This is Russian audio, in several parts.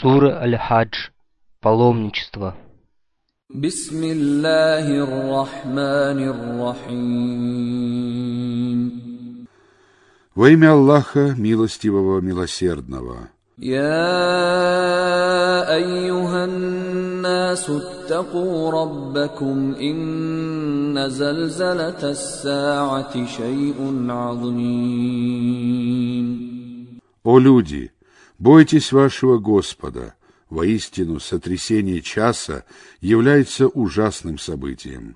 Сура Аль-Хадж. Паломничество. بسم الله الرحمن الرحيم Во имя Аллаха, милостивого, милосердного. يا ايها الناس اتقوا ربكم ان زلزله الساعه شيء عظيم О люди, бойтесь вашего Господа. Воистину, сотрясение часа является ужасным событием.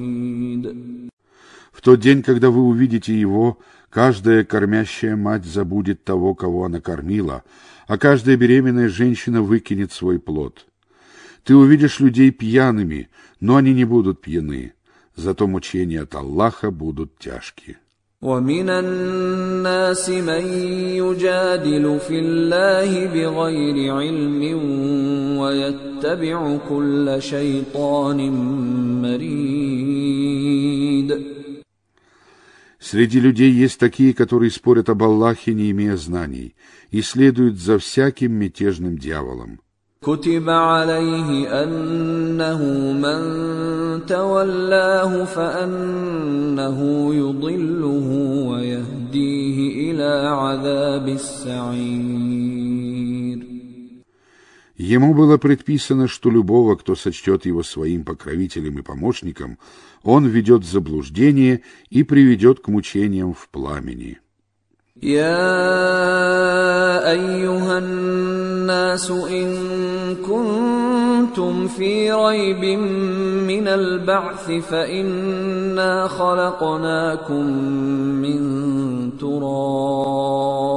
В тот день, когда вы увидите его, каждая кормящая мать забудет того, кого она кормила, а каждая беременная женщина выкинет свой плод. Ты увидишь людей пьяными, но они не будут пьяны, зато мучения от Аллаха будут тяжкие. ومن الناس من يجادل في الله بغير علم ويتبع كل شيطان مريد Среди людей есть такие, которые спорят об Аллахе, не имея знаний, и следуют за всяким мятежным дьяволом. كتب عليه انه من تولاه فانه يضله ويهديه الى عذاب السعير Ему было предписано, что любого, кто сочтет его своим покровителем и помощником, он ведет в заблуждение и приведет к мучениям в пламени. يا ايها الناس ان كنتم في ريب من البعث فانا خلقناكم من تراب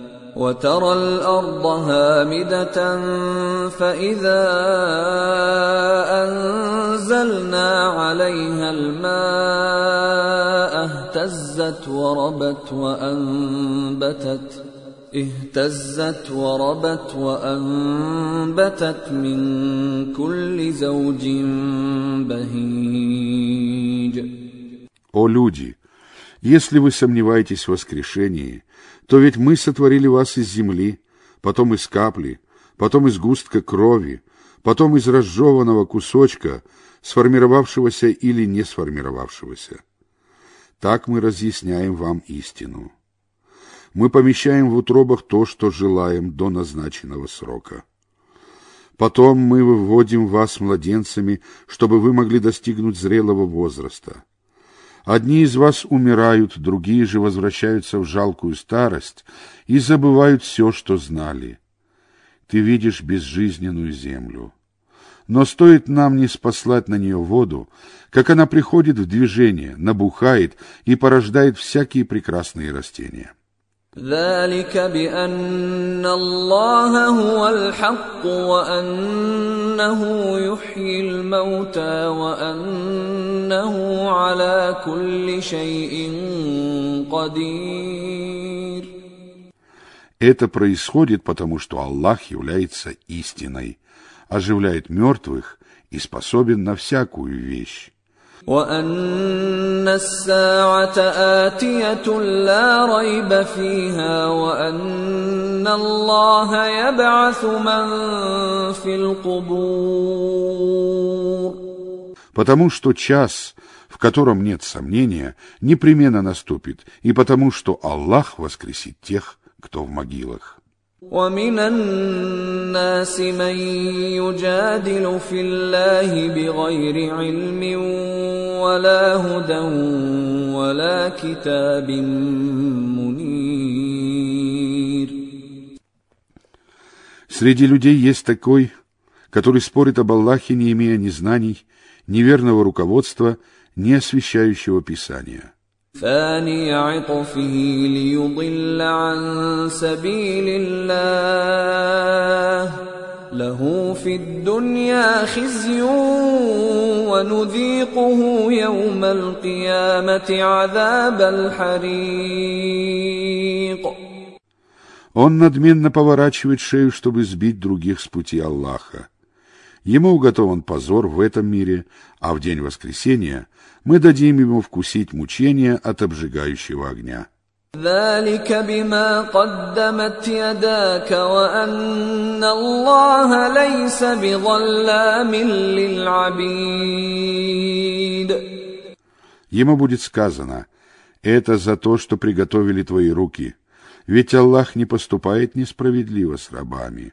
وترى الارض هامده فاذا انزلنا عليها الماء اهتزت وربت وانبتت اهتزت وربت وانبتت من كل زوج بهيج О люди, если вы сомневаетесь в воскрешении, то ведь мы сотворили вас из земли, потом из капли, потом из густка крови, потом из разжеванного кусочка, сформировавшегося или не сформировавшегося. Так мы разъясняем вам истину. Мы помещаем в утробах то, что желаем до назначенного срока. Потом мы выводим вас младенцами, чтобы вы могли достигнуть зрелого возраста. Одни из вас умирают, другие же возвращаются в жалкую старость и забывают все, что знали. Ты видишь безжизненную землю. Но стоит нам не спаслать на нее воду, как она приходит в движение, набухает и порождает всякие прекрасные растения. ذلك بان الله هو الحق وانه يحيي الموتى وانه على كل شيء قدير Это происходит потому, что Аллах является истиной, оживляет мертвых и способен на всякую вещь. وان الساعه اتيه لا ريب فيها وان الله يبعث من في القبور Потому что час, в котором нет сомнения, непременно наступит, и потому что Аллах воскресит тех, кто в могилах. ومن الناس من يجادل في الله بغير علم ولا هدى ولا كتاب منير Среди людей есть такой, который спорит об Аллахе, не имея ни знаний, ни верного руководства, ни освящающего Писания. ثاني عطفه ليضل عن سبيل الله له في الدنيا خزي ونذيقه يوم القيامه عذاب الحريق Он надменно поворачивает шею, чтобы сбить других с пути Аллаха. Ему уготован позор в этом мире, а в день воскресения мы дадим ему вкусить мучения от обжигающего огня. ذلك بما قدمت يداك وان الله ليس بظلام للعبيد Ему будет сказано, это за то, что приготовили твои руки, ведь Аллах не поступает несправедливо с рабами.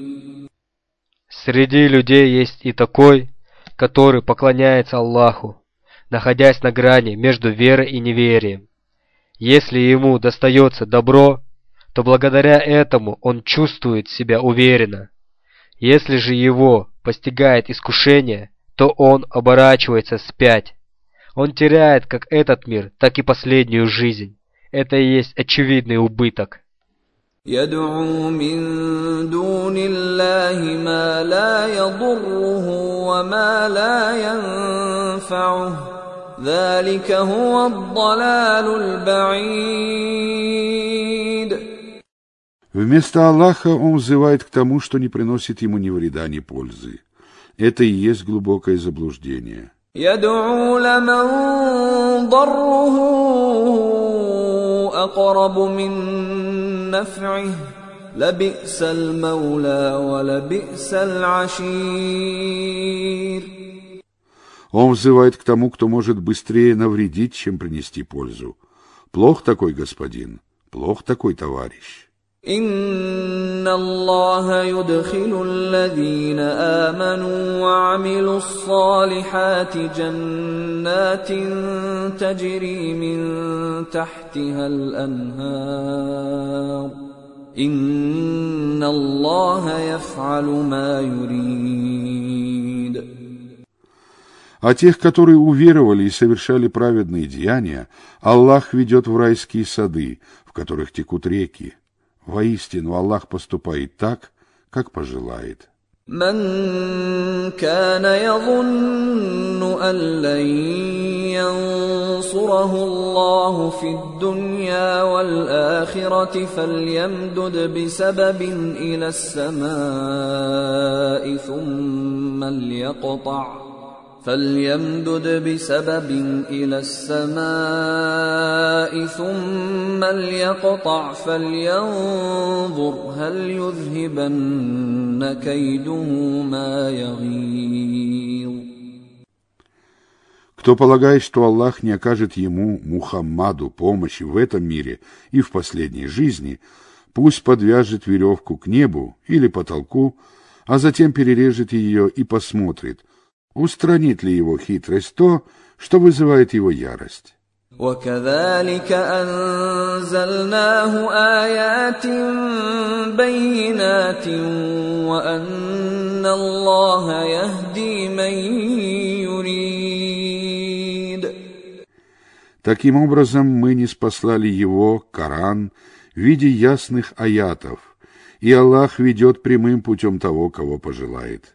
Среди людей есть и такой, который поклоняется Аллаху, находясь на грани между верой и неверием. Если ему достается добро, то благодаря этому он чувствует себя уверенно. Если же его постигает искушение, то он оборачивается спять. Он теряет как этот мир, так и последнюю жизнь. Это и есть очевидный убыток. يدعو من دون الله ما لا يضره وما لا ينفعه ذلك هو الضلال البعيد Вместо Аллаха он взывает к тому, что не приносит ему ни вреда, ни пользы. Это и есть глубокое заблуждение. يدعو لمن ضره اقرب من نفعه لبئس المولى ولبئس العشير Он взывает к тому, кто может быстрее навредить, чем принести пользу. Плох такой господин, плох такой товарищ. ان الله يدخل الذين امنوا وعملوا الصالحات جنات تجري من تحتها الانهار ان الله يفعل ما يريد А тех, которые уверовали и совершали праведные деяния, Аллах ведет в райские сады, в которых текут реки. Воистину, Аллах поступает так, как пожелает. من كان يظن ان لن ينصره الله في الدنيا والاخره فليمدد بسبب الى السماء ثم ليقطع فليمدد بسبب الى السماء ثم ليقطع فلينظر هل يذهبن كيده ما يغيظ Кто полагает, что Аллах не окажет ему, Мухаммаду, помощи в этом мире и в последней жизни, Пусть подвяжет веревку к небу или потолку, а затем перережет ее и посмотрит, устранит ли его хитрость то, что вызывает его ярость. وكذلك أنزلناه آيات بينات وأن الله يهدي من يريد Таким образом, мы не спаслали его, Коран, в виде ясных аятов, и Аллах ведет прямым путем того, кого пожелает.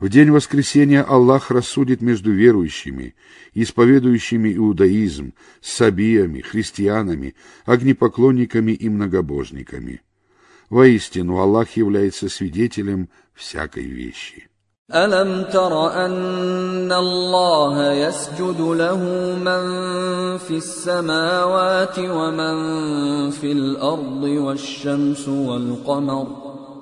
В день воскресения Аллах рассудит между верующими, исповедующими иудаизм, сабиями, христианами, огнепоклонниками и многобожниками. Воистину, Аллах является свидетелем всякой вещи. ألم تر أن الله يسجد له من في السماوات ومن في الأرض والشمس والقمر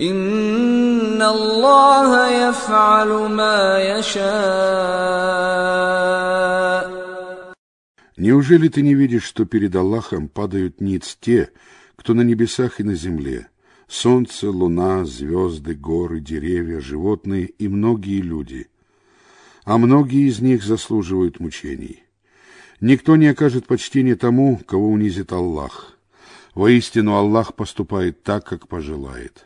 إن الله يفعل ما يشاء Неужели ты не видишь, что перед Аллахом падают ниц те, кто на небесах и на земле? Солнце, луна, звезды, горы, деревья, животные и многие люди. А многие из них заслуживают мучений. Никто не окажет почтения тому, кого унизит Аллах. Воистину Аллах поступает так, как пожелает.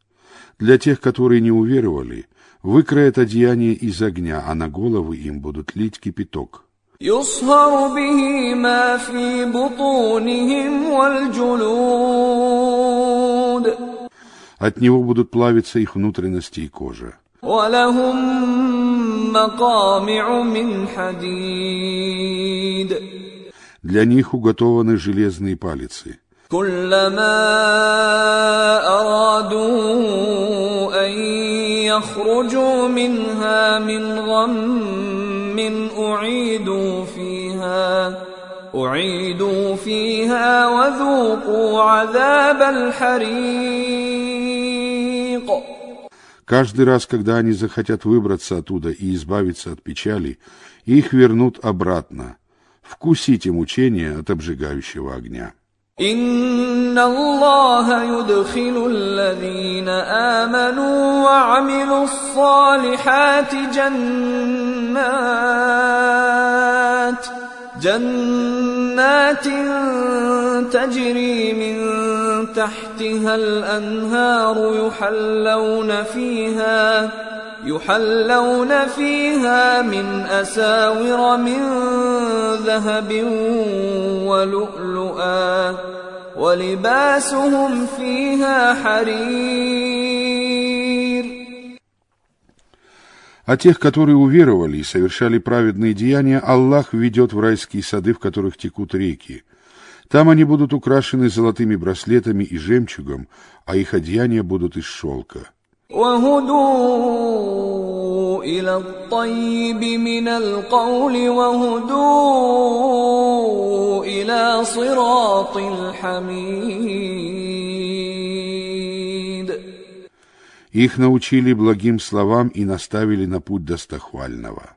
Для тех, которые не уверовали, выкроет одеяние из огня, а на головы им будут лить кипяток. От него будут плавиться их внутренности и кожа. Для них уготованы железные палицы. كلما أرادوا أن يخرجوا منها من غم أعيدوا فيها أعيدوا فيها وذوقوا عذاب الحريق Каждый раз, когда они захотят выбраться оттуда и избавиться от печали, их вернут обратно. Вкусите мучения от обжигающего огня. ان الله يدخل الذين امنوا وعملوا الصالحات جنات جنات تجري من تحتها الانهار يحلون فيها يحلون فيها من أساور من ذهب ولؤلؤا ولباسهم فيها حرير А тех, которые уверовали и совершали праведные деяния, Аллах ведет в райские сады, в которых текут реки. Там они будут украшены золотыми браслетами и жемчугом, а их одеяния будут из шелка. وهدوا الى الطيب من القول وهدوا الى صراط الحميد Их научили благим словам и наставили на путь достохвального.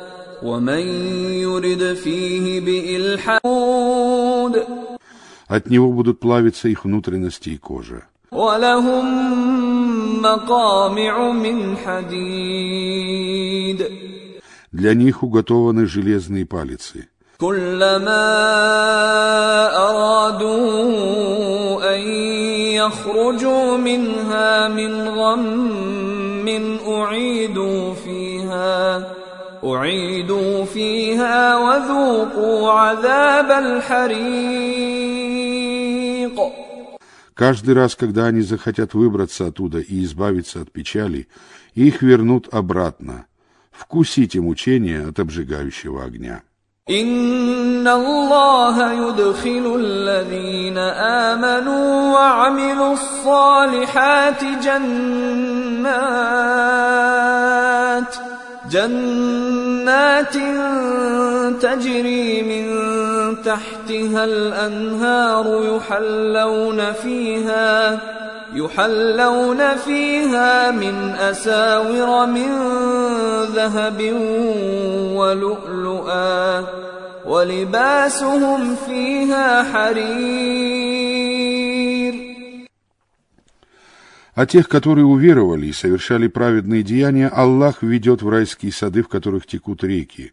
ومن يرد فيه بإلحاد От него будут плавиться их внутренности и кожа. ولهم مقامع من حديد Для них уготованы железные палицы. كلما أرادوا أن يخرجوا منها من غم أعيدوا فيها أعيدوا فيها وذوقوا عذاب الحريق Каждый раз, когда они захотят выбраться оттуда и избавиться от печали, их вернут обратно. Вкусите мучения от обжигающего огня. إن الله يدخل الذين آمنوا وعملوا الصالحات جنات جنات تجري من تحتها الأنهار يحلون فيها يحلون فيها من أساور من ذهب ولؤلؤا ولباسهم فيها حرير. А тех, которые уверовали и совершали праведные деяния, Аллах ведет в райские сады, в которых текут реки.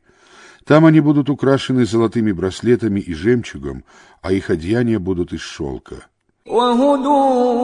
Там они будут украшены золотыми браслетами и жемчугом, а их одеяния будут из шелка. وهدوا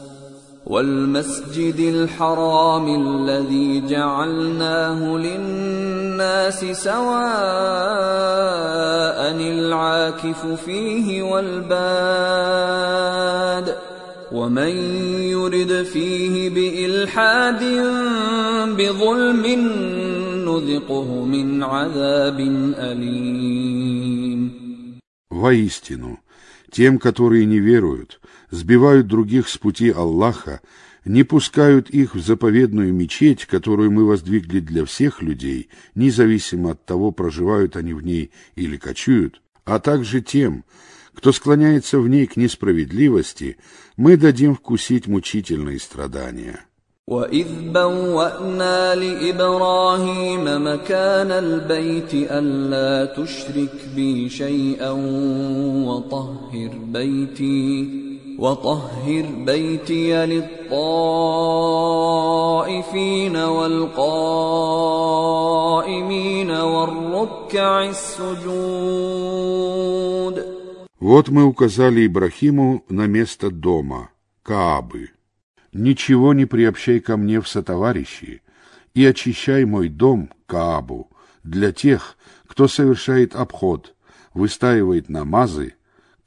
والمسجد الحرام الذي جعلناه للناس سواء العاكف فيه والباد ومن يرد فيه بإلحاد بظلم نذقه من عذاب أليم Воистину, тем, которые не веруют, сбивают других с пути Аллаха, не пускают их в заповедную мечеть, которую мы воздвигли для всех людей, независимо от того, проживают они в ней или кочуют, а также тем, кто склоняется в ней к несправедливости, мы дадим вкусить мучительные страдания. وإذ بوأنا لإبراهيم مكان البيت ألا تشرك بي شيئا وطهر بيتي وطهر بيتي للطائفين والقائمين والركع السجود Вот мы указали Ибрахиму на место дома, Каабы. Ничего не приобщай ко мне в сотоварищи, и очищай мой дом, Каабу, для тех, кто совершает обход, выстаивает намазы,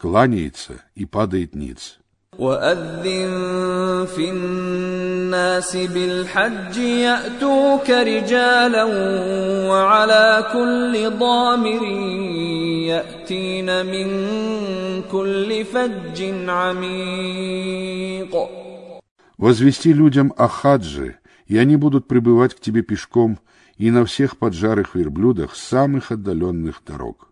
кланяется и падает ниц. وأذن في الناس بالحج يأتوك رجالا وعلى كل ضامر يأتين من كل فج عميق Возвести людям о хадже, и они будут прибывать к тебе пешком и на всех поджарых верблюдах с самых отдаленных дорог.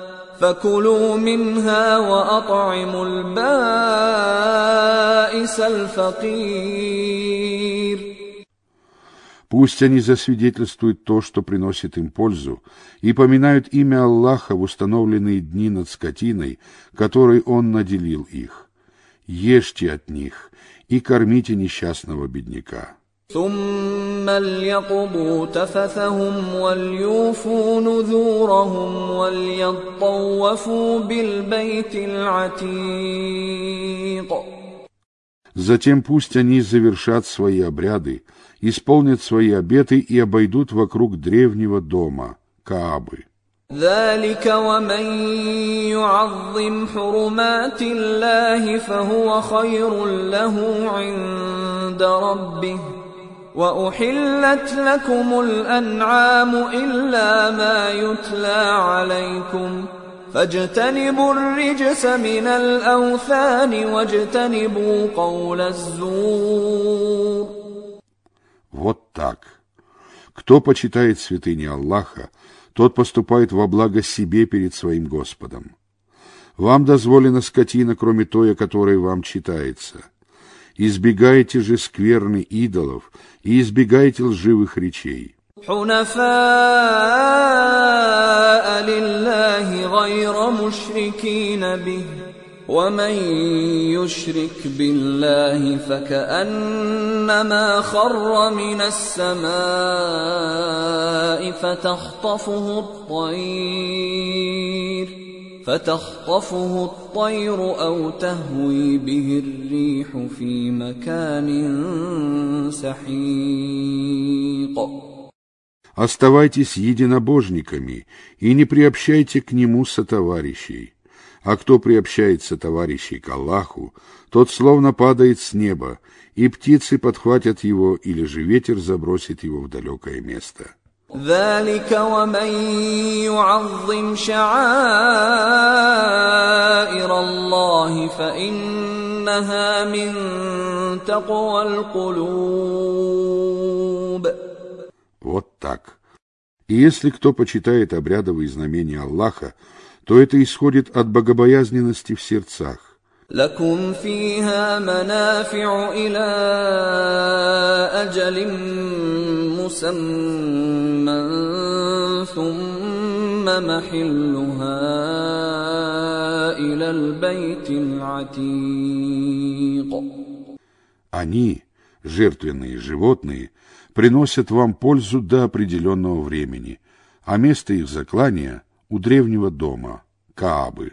فكلوا منها وأطعموا البائس الفقير Пусть они засвидетельствуют то, что приносит им пользу, и поминают имя Аллаха в установленные дни над скотиной, которой Он наделил их. Ешьте от них и кормите несчастного бедняка. ثم ليقضوا تفثهم وليوفوا نذورهم وليطوفوا بالبيت العتيق Затем пусть они завершат свои обряды, исполнят свои обеты и обойдут вокруг древнего дома, Каабы. ذلك ومن يعظم حرمات الله فهو خير له عند ربه واحلت لكم الانعام الا ما يتلى عليكم فاجتنبوا الرجس من الاوثان واجتنبوا قول الزور Вот так. Кто почитает святыни Аллаха, тот поступает во благо себе перед своим Господом. Вам дозволена скотина, кроме той, о которой вам читается. Избегайте же скверны идолов и избегайте лживых речей. حنفاء لله غير مشركين به ومن يشرك بالله فكانما خر من السماء فتخطفه الطير فتخطفه الطير او تهوي به الريح في مكان سحيق Оставайтесь единобожниками и не приобщайте к нему сотоварищей. А кто приобщает сотоварищей к Аллаху, тот словно падает с неба, и птицы подхватят его, или же ветер забросит его в далекое место. ذلك ومن يعظم شعائر الله فإنها من تقوى القلوب Вот так. И если кто почитает обрядовые знамения Аллаха, то это исходит от богобоязненности в сердцах. لكم فيها منافع إلى أجل مسمى ثم محلها إلى البيت العتيق Они, жертвенные животные, приносят вам пользу до определенного времени, а место их заклания у древнего дома, Каабы.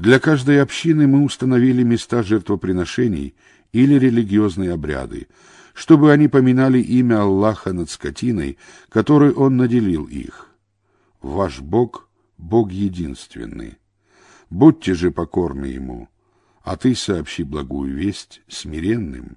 Для каждой общины мы установили места жертвоприношений или религиозные обряды, чтобы они поминали имя Аллаха над скотиной, которой Он наделил их. Ваш Бог — Бог единственный. Будьте же покорны Ему, а ты сообщи благую весть смиренным.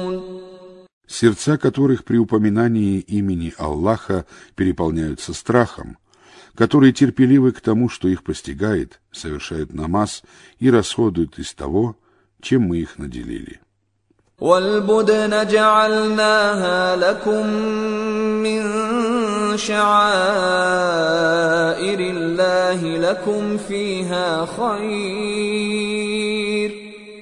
сердца которых при упоминании имени Аллаха переполняются страхом, которые терпеливы к тому, что их постигает, совершают намаз и расходуют из того, чем мы их наделили. والبدن جعلناها لكم من شعائر الله لكم فيها خير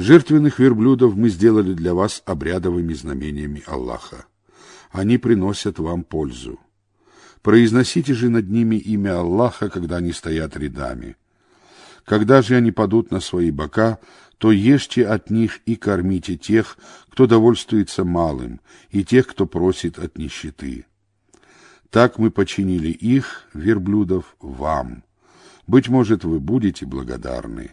Жертвенных верблюдов мы сделали для вас обрядовыми знамениями Аллаха. Они приносят вам пользу. Произносите же над ними имя Аллаха, когда они стоят рядами. Когда же они падут на свои бока, то ешьте от них и кормите тех, кто довольствуется малым, и тех, кто просит от нищеты. Так мы починили их, верблюдов, вам. Быть может, вы будете благодарны.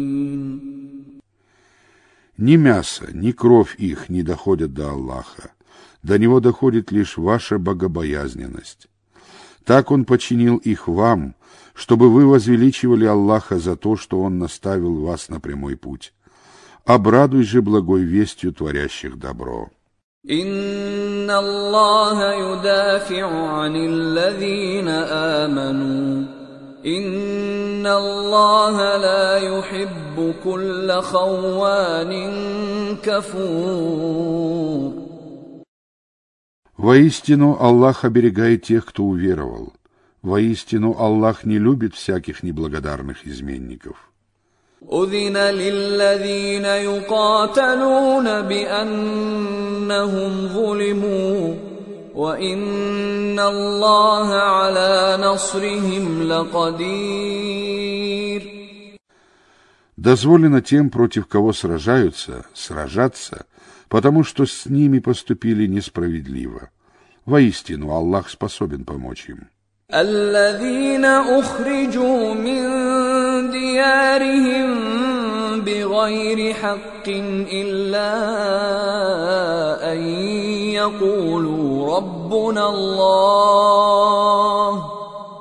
Ни мясо, ни кровь их не доходят до Аллаха. До него доходит лишь ваша богобоязненность. Так он починил их вам, чтобы вы возвеличивали Аллаха за то, что он наставил вас на прямой путь. Обрадуй же благой вестью творящих добро. إن الله يدافع عن الذين آمنوا إن الله لا يحب كل خوان كفور Воистину Аллах оберегает тех, кто уверовал. Воистину Аллах не любит всяких неблагодарных изменников. أذن للذين يقاتلون بأنهم ظلموا وإن الله على نصرهم لقدير Дозволено тем, против кого сражаются, сражаться, потому что с ними поступили несправедливо. Воистину Аллах способен помочь им. الذين أخرجوا من ديارهم بغير حق إلا أن يقولوا ربنا الله.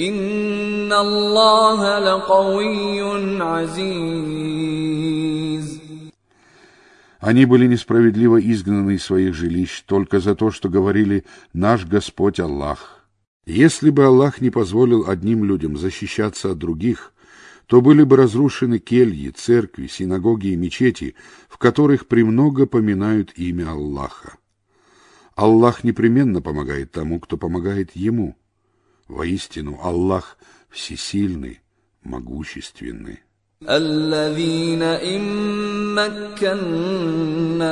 إن الله لقوي عزيز Они были несправедливо изгнаны из своих жилищ только за то, что говорили «наш Господь Аллах». Если бы Аллах не позволил одним людям защищаться от других, то были бы разрушены кельи, церкви, синагоги и мечети, в которых премного поминают имя Аллаха. Аллах непременно помогает тому, кто помогает Ему. – Воистину, Аллах всесильный, могущественный. الذين إن مكناهم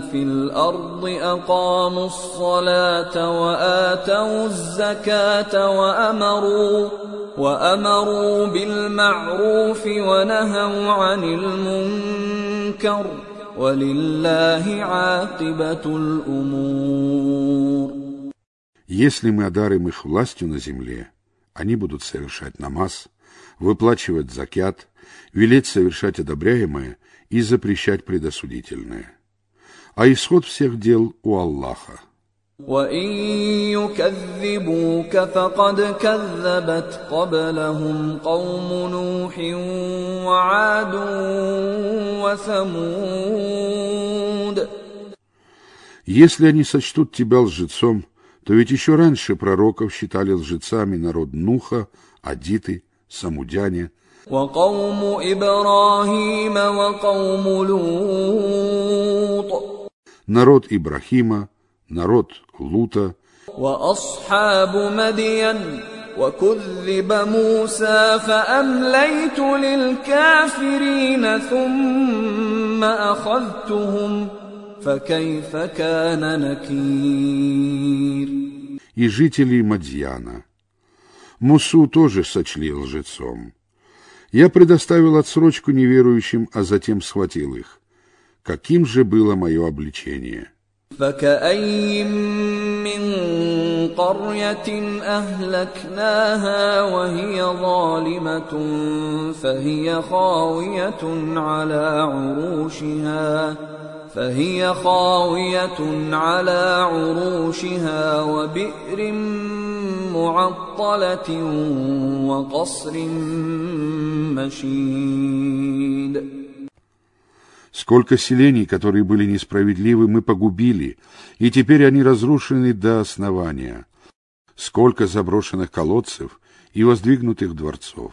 في الأرض أقاموا الصلاة وآتوا الزكاة وأمروا وأمروا بالمعروف ونهوا عن المنكر ولله عاقبة الأمور Если мы одарим их властью на земле, они будут совершать намаз, выплачивать закят, велеть совершать одобряемое и запрещать предосудительное. А исход всех дел у Аллаха. Если они сочтут тебя лжецом, то ведь еще раньше пророков считали лжецами народ Нуха, Адиты, Самудяне, وقوم إبراهيم وقوم لوط народ Ибрахима, народ Лута, وأصحاب مدين وكذب موسى فأمليت للكافرين ثم أخذتهم فكيف كان نكير И жители Мадьяна. Мусу тоже сочли лжецом. Я предоставил отсрочку неверующим, а затем схватил их. Каким же было мое обличение? فكأي من قرية أهلكناها وهي ظالمة فهي خاوية على عروشها فهي خاوية على عروشها وبئر معطلة وقصر مشيد Сколько селений, которые были несправедливы, мы погубили, и теперь они разрушены до основания. Сколько заброшенных колодцев и воздвигнутых дворцов.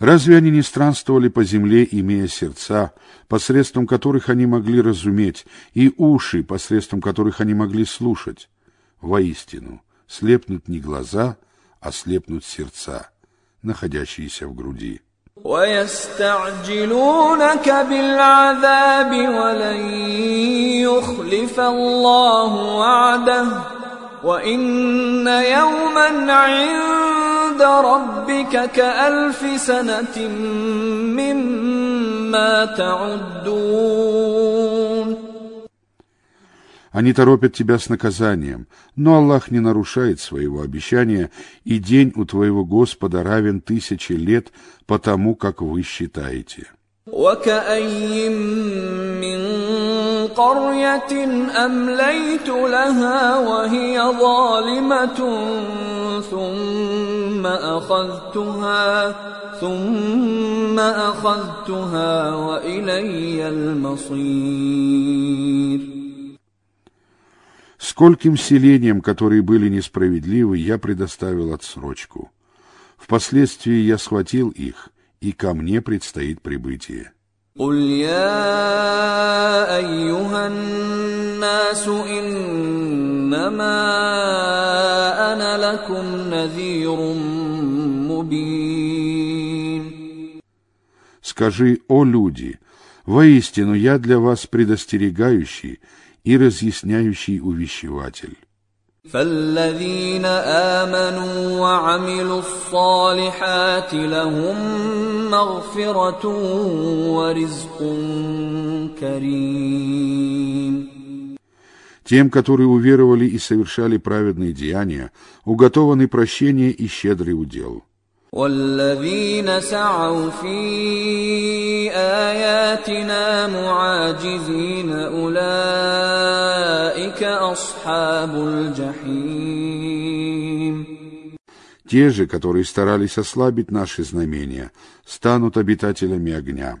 Разве они не странствовали по земле, имея сердца, посредством которых они могли разуметь, и уши, посредством которых они могли слушать? Воистину, слепнут не глаза, а слепнут сердца, находящиеся в груди. ويستعجلونك بالعذاب ولن يخلف الله وعده وان يوما عند ربك كالف سنه مما تعدون Они торопят тебя с наказанием, но Аллах не нарушает своего обещания, и день у твоего Господа равен тысяче лет по тому, как вы считаете. وكأي من قرية أمليت لها وهي ظالمة ثم أخذتها ثم أخذتها وإلي المصير Скольким селениям, которые были несправедливы, я предоставил отсрочку. Впоследствии я схватил их, и ко мне предстоит прибытие. قل يا أيها الناس إنما أنا لكم نذير مبين Скажи, о люди, воистину я для вас предостерегающий и разъясняющий увещеватель. فالذين آمنوا وعملوا الصالحات لهم مغفرة ورزق كريم Тем, которые уверовали и совершали праведные деяния, уготованы прощение и щедрый удел. والذين سعوا في اياتنا معاجزين اولئك اصحاب الجحيم Те же, которые старались ослабить наши знамения, станут обитателями огня.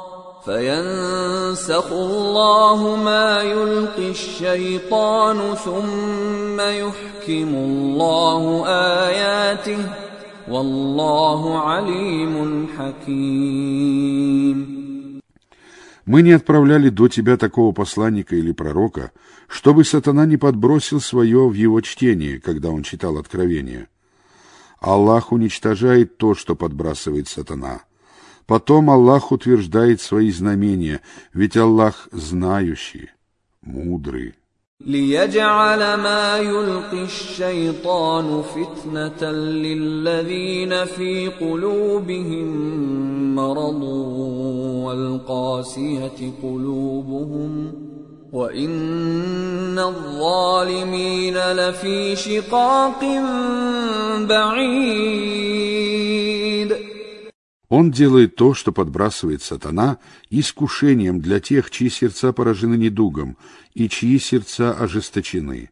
فينسخ الله ما يلقي الشيطان ثم يحكم الله اياته والله عليم حكيم Мы не отправляли до тебя такого посланника или пророка, чтобы сатана не подбросил свое в его чтение, когда он читал откровение. Аллах уничтожает то, что подбрасывает сатана. Потом Аллах утверждает свои знамения, ведь Аллах знающий, мудрый. ليجعل ما يلقي الشيطان فتنة للذين في قلوبهم مرض والقاسية قلوبهم وان الظالمين لفي شقاق بعيد Он делает то, что подбрасывает сатана, искушением для тех, чьи сердца поражены недугом и чьи сердца ожесточены.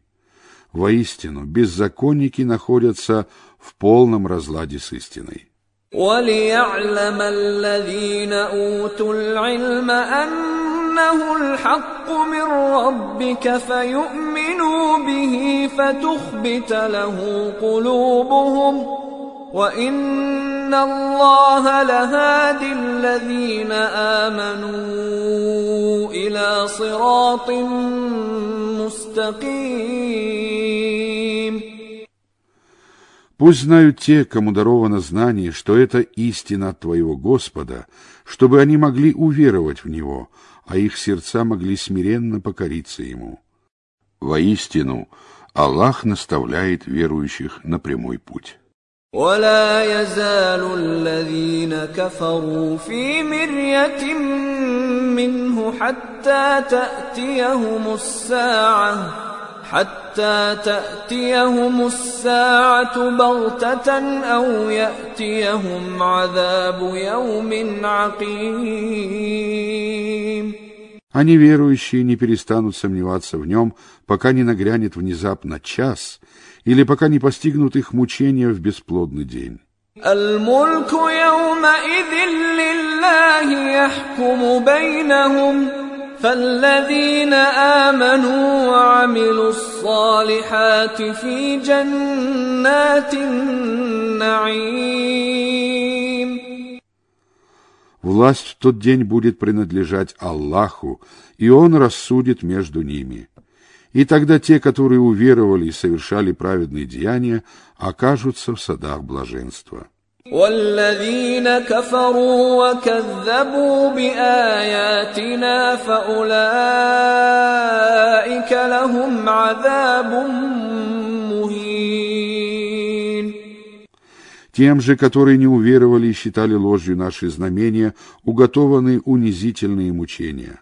Воистину, беззаконники находятся в полном разладе с истиной. وليعلم الذين اوتوا العلم انه الحق من ربك فيؤمنوا به فتخبت له قلوبهم وان الله لهادي الذين امنوا الى صراط مستقيم Пусть знают те, кому даровано знание, что это истина от Твоего Господа, чтобы они могли уверовать в Него, а их сердца могли смиренно покориться Ему. Воистину, Аллах наставляет верующих на прямой путь. ولا يزال الذين كفروا في مرية منه حتى تأتيهم الساعة حتى تأتيهم الساعة بغتة أو يأتيهم عذاب يوم عقيم А неверующие не перестанут сомневаться в нем, пока не нагрянет внезапно час или пока не постигнут их мучения в бесплодный день. الملك يومئذ لله يحكم بينهم فالذين آمنوا وعملوا الصالحات في جنات النعيم Власть в тот день будет принадлежать Аллаху, и Он рассудит между ними. И тогда те, которые уверовали и совершали праведные деяния, окажутся в садах блаженства. والذين كفروا وكذبوا بآياتنا فأولئك لهم عذاب مهين Тем же, которые не уверовали и считали ложью наши знамения, уготованы унизительные мучения.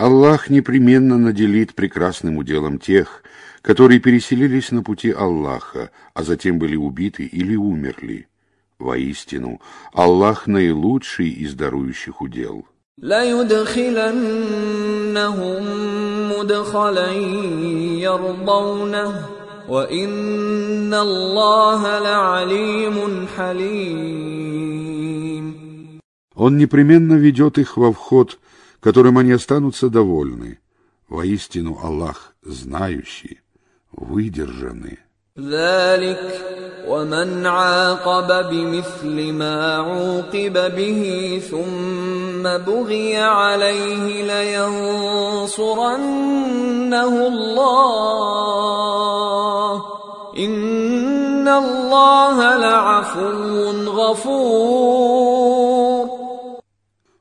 Аллах непременно наделит прекрасным уделом тех, которые переселились на пути Аллаха, а затем были убиты или умерли. Воистину, Аллах наилучший из дарующих удел. ليدخلنهم مدخلا يرضونه وإن الله لعليم حليم Он непременно ведет их во вход, которым они останутся довольны. Воистину Аллах знающий, выдержанный. ذلك ومن عاقب بمثل ما عوقب به ثم بغي عليه لينصرنه الله ان الله لعفو غفور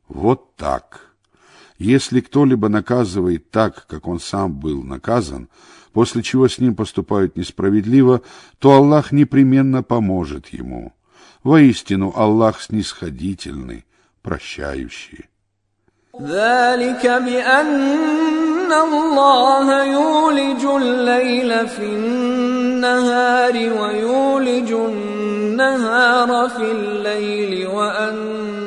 Вот так. Если кто-либо наказывает так, как он сам был наказан, после чего с ним поступают несправедливо, то Аллах непременно поможет ему. Воистину Аллах снисходительный, прощающий. ذلك بأن الله يولج الليل في النهار ويولج النهار في الليل وأن الله سميع بصير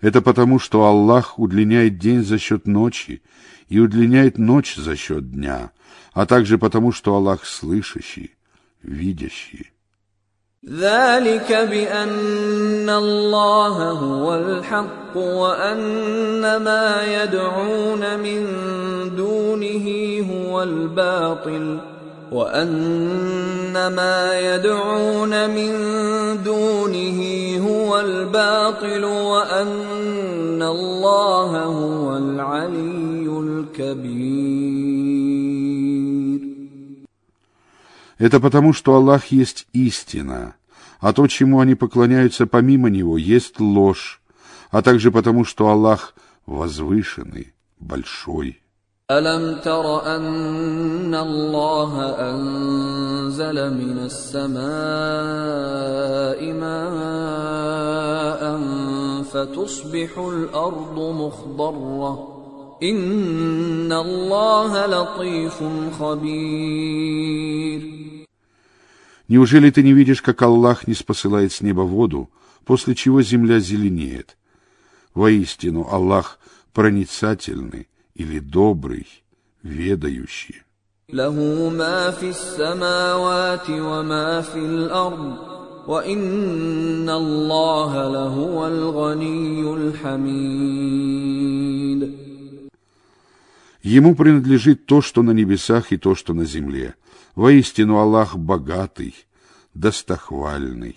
Это потому, что Аллах удлиняет день за счет ночи и удлиняет ночь за счет дня, а также потому, что Аллах слышащий, видящий. ذلك بأن الله هو الحق وأن ما يدعون من دونه هو الباطل وان ما يدعون من دونه هو الباطل وان الله هو العلي الكبير Это потому, что Аллах есть истина, а то, чему они поклоняются помимо Него, есть ложь, а также потому, что Аллах возвышенный, большой. ألم تر أن الله أنزل من السماء ماء فتصبح الأرض مخضرة إن الله لطيف خبير Неужели ты не видишь, как Аллах не спосылает с неба воду, после чего земля зеленеет? Воистину, Аллах проницательный или добрый, ведающий. له ما في السماوات وما في الأرض وإن الله لهو الغني الحميد Ему принадлежит то, что на небесах и то, что на земле. Воистину Аллах богатый, достохвальный.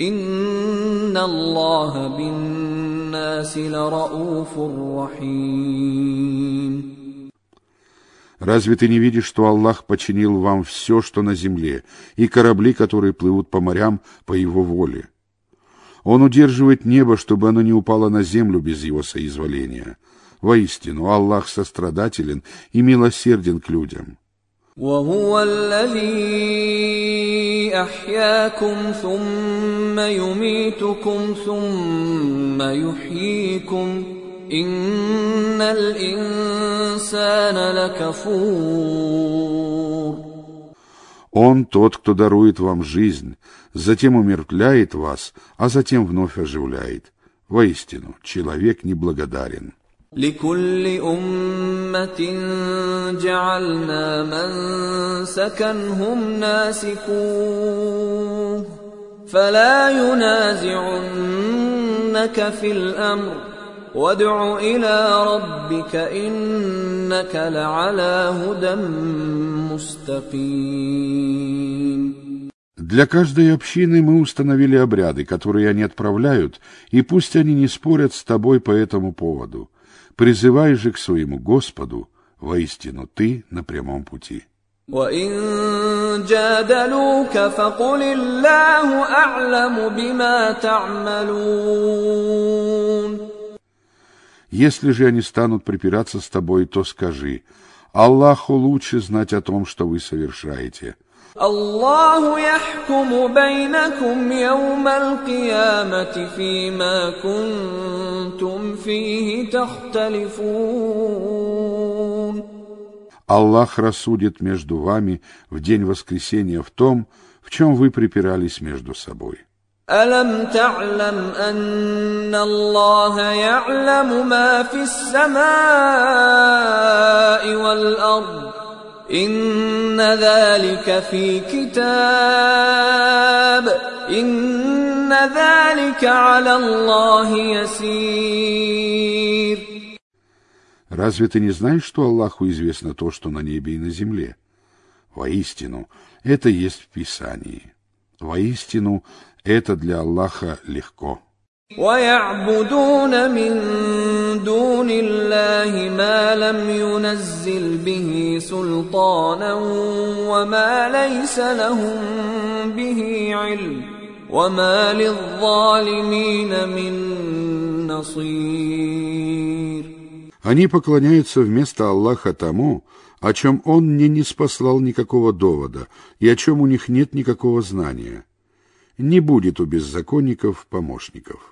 إن الله بالناس لرؤوف رحيم Разве ты не видишь, что Аллах починил вам все, что на земле, и корабли, которые плывут по морям по Его воле? Он удерживает небо, чтобы оно не упало на землю без Его соизволения. Воистину, Аллах сострадателен и милосерден к людям. وهو الذي احياكم ثم يميتكم ثم يحييكم ان الانسان لكفور Он тот, кто дарует вам жизнь, затем умертвляет вас, а затем вновь оживляет. Воистину, человек неблагодарен. لكل أمة جعلنا منسكا هم ناسكوه فلا ينازعنك في الأمر وادع إلى ربك إنك لعلى هدى مستقيم Для каждой общины мы установили обряды, которые они отправляют, и пусть они не спорят с тобой по этому поводу. призывай же к своему Господу, воистину ты на прямом пути. Если же они станут припираться с тобой, то скажи, Аллаху лучше знать о том, что вы совершаете – الله يحكم بينكم يوم القيامة فيما كنتم فيه تختلفون Аллах рассудит между вами в день воскресения в том, в чем вы припирались между собой. ألم تعلم أن الله يعلم ما في السماء والأرض إن ذلك في كتاب إن ذلك على الله يسير Разве ты не знаешь, что Аллаху известно то, что на небе и на земле? Воистину, это есть в Писании. Воистину, это для Аллаха легко. ويعبدون من دون الله ما لم ينزل به سلطانا وما ليس لهم به علم وما للظالمين من نصير Они поклоняются вместо Аллаха тому, о чем Он мне не спаслал никакого довода и о чем у них нет никакого знания. Не будет у беззаконников помощников.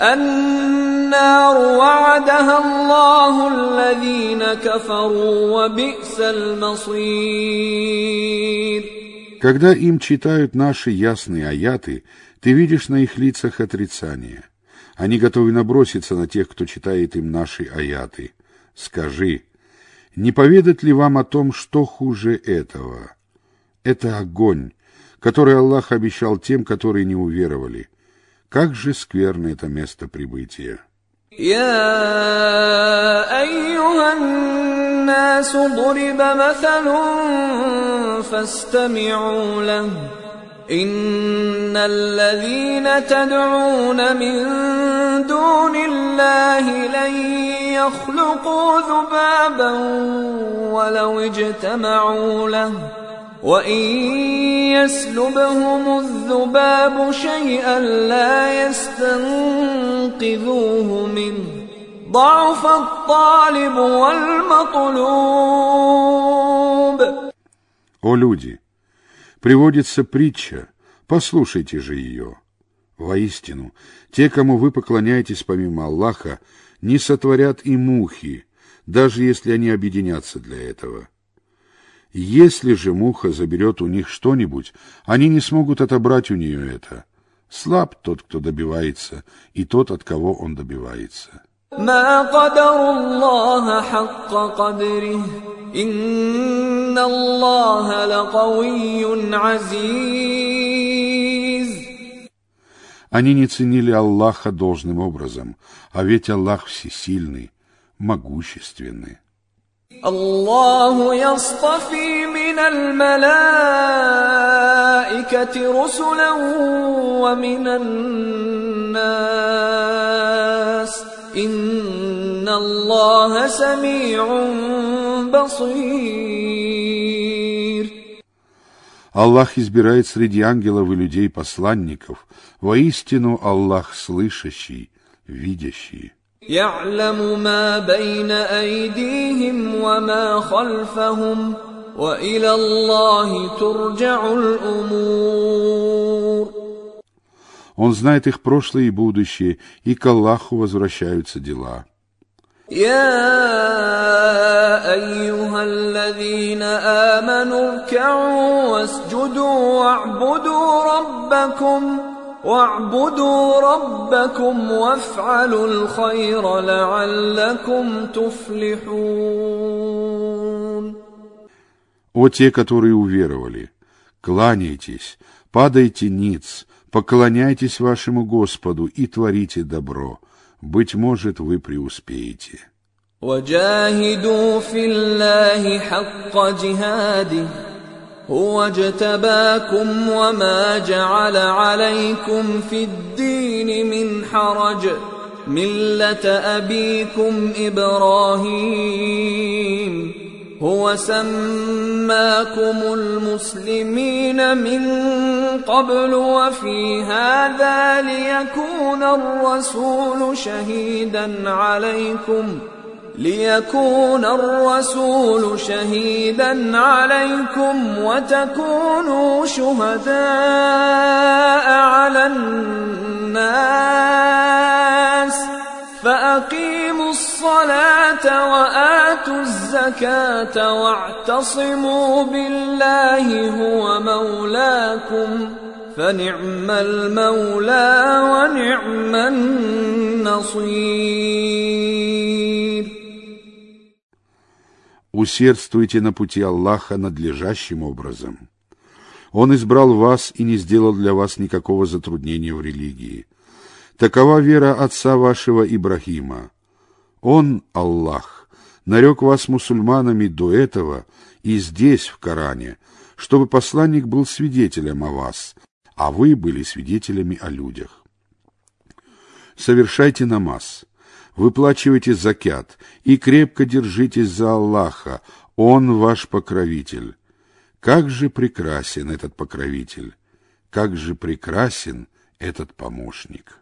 النار وعدها الله الذين كفروا وبئس المصير Когда им читают наши ясные аяты, ты видишь на их лицах отрицание. Они готовы наброситься на тех, кто читает им наши аяты. Скажи, не поведать ли вам о том, что хуже этого? Это огонь, который Аллах обещал тем, которые не уверовали. Как же скверно это место прибытия. يا أيها الناس ضرب مثل فاستمعوا له إن الذين تدعون من دون الله لن يخلقوا ذبابا ولو اجتمعوا له وإن يسلبهم الذباب شيئا لا يستنقذوه منه ضعف الطالب والمطلوب О люди! Приводится притча, послушайте же ее. Воистину, те, кому вы поклоняетесь помимо Аллаха, не сотворят и мухи, даже если они объединятся для этого. Если же муха заберет у них что-нибудь, они не смогут отобрать у нее это. Слаб тот, кто добивается, и тот, от кого он добивается. ما قدروا الله حق قدره إن الله لقوي عزيز Они не ценили Аллаха должным образом, а ведь Аллах всесильный, могущественный. الله يصطفي من الملائكة رسلا ومن الناس إن الله سميع بصير Аллах избирает среди ангелов и людей посланников, воистину Аллах слышащий, видящий. يعلم ما بين أيديهم وما خلفهم وإلى الله ترجع الأمور Он знает их прошлое и будущее, и к Аллаху возвращаются дела. يا أيها الذين آمنوا اركعوا واسجدوا واعبدوا ربكم واعبدوا ربكم وافعلوا الخير لعلكم تفلحون О те, которые уверовали, кланяйтесь, падайте ниц, поклоняйтесь вашему Господу и творите добро. Быть может, вы преуспеете. وجاهدوا في الله حق جهاده هو اجتباكم وما جعل عليكم في الدين من حرج. ملة أبيكم إبراهيم. هو سماكم المسلمين من قبل وفي هذا ليكون الرسول شهيدا عليكم. ليكون الرسول شهيدا عليكم وتكونوا شهداء على الناس فأقيموا الصلاة وآتوا الزكاة واعتصموا بالله هو مولاكم فنعم المولى ونعم النصير Усердствуйте на пути Аллаха надлежащим образом. Он избрал вас и не сделал для вас никакого затруднения в религии. Такова вера отца вашего Ибрахима. Он, Аллах, нарек вас мусульманами до этого и здесь, в Коране, чтобы посланник был свидетелем о вас, а вы были свидетелями о людях. Совершайте намаз, выплачивайте закят и крепко держитесь за Аллаха, Он ваш покровитель. Как же прекрасен этот покровитель, как же прекрасен этот помощник!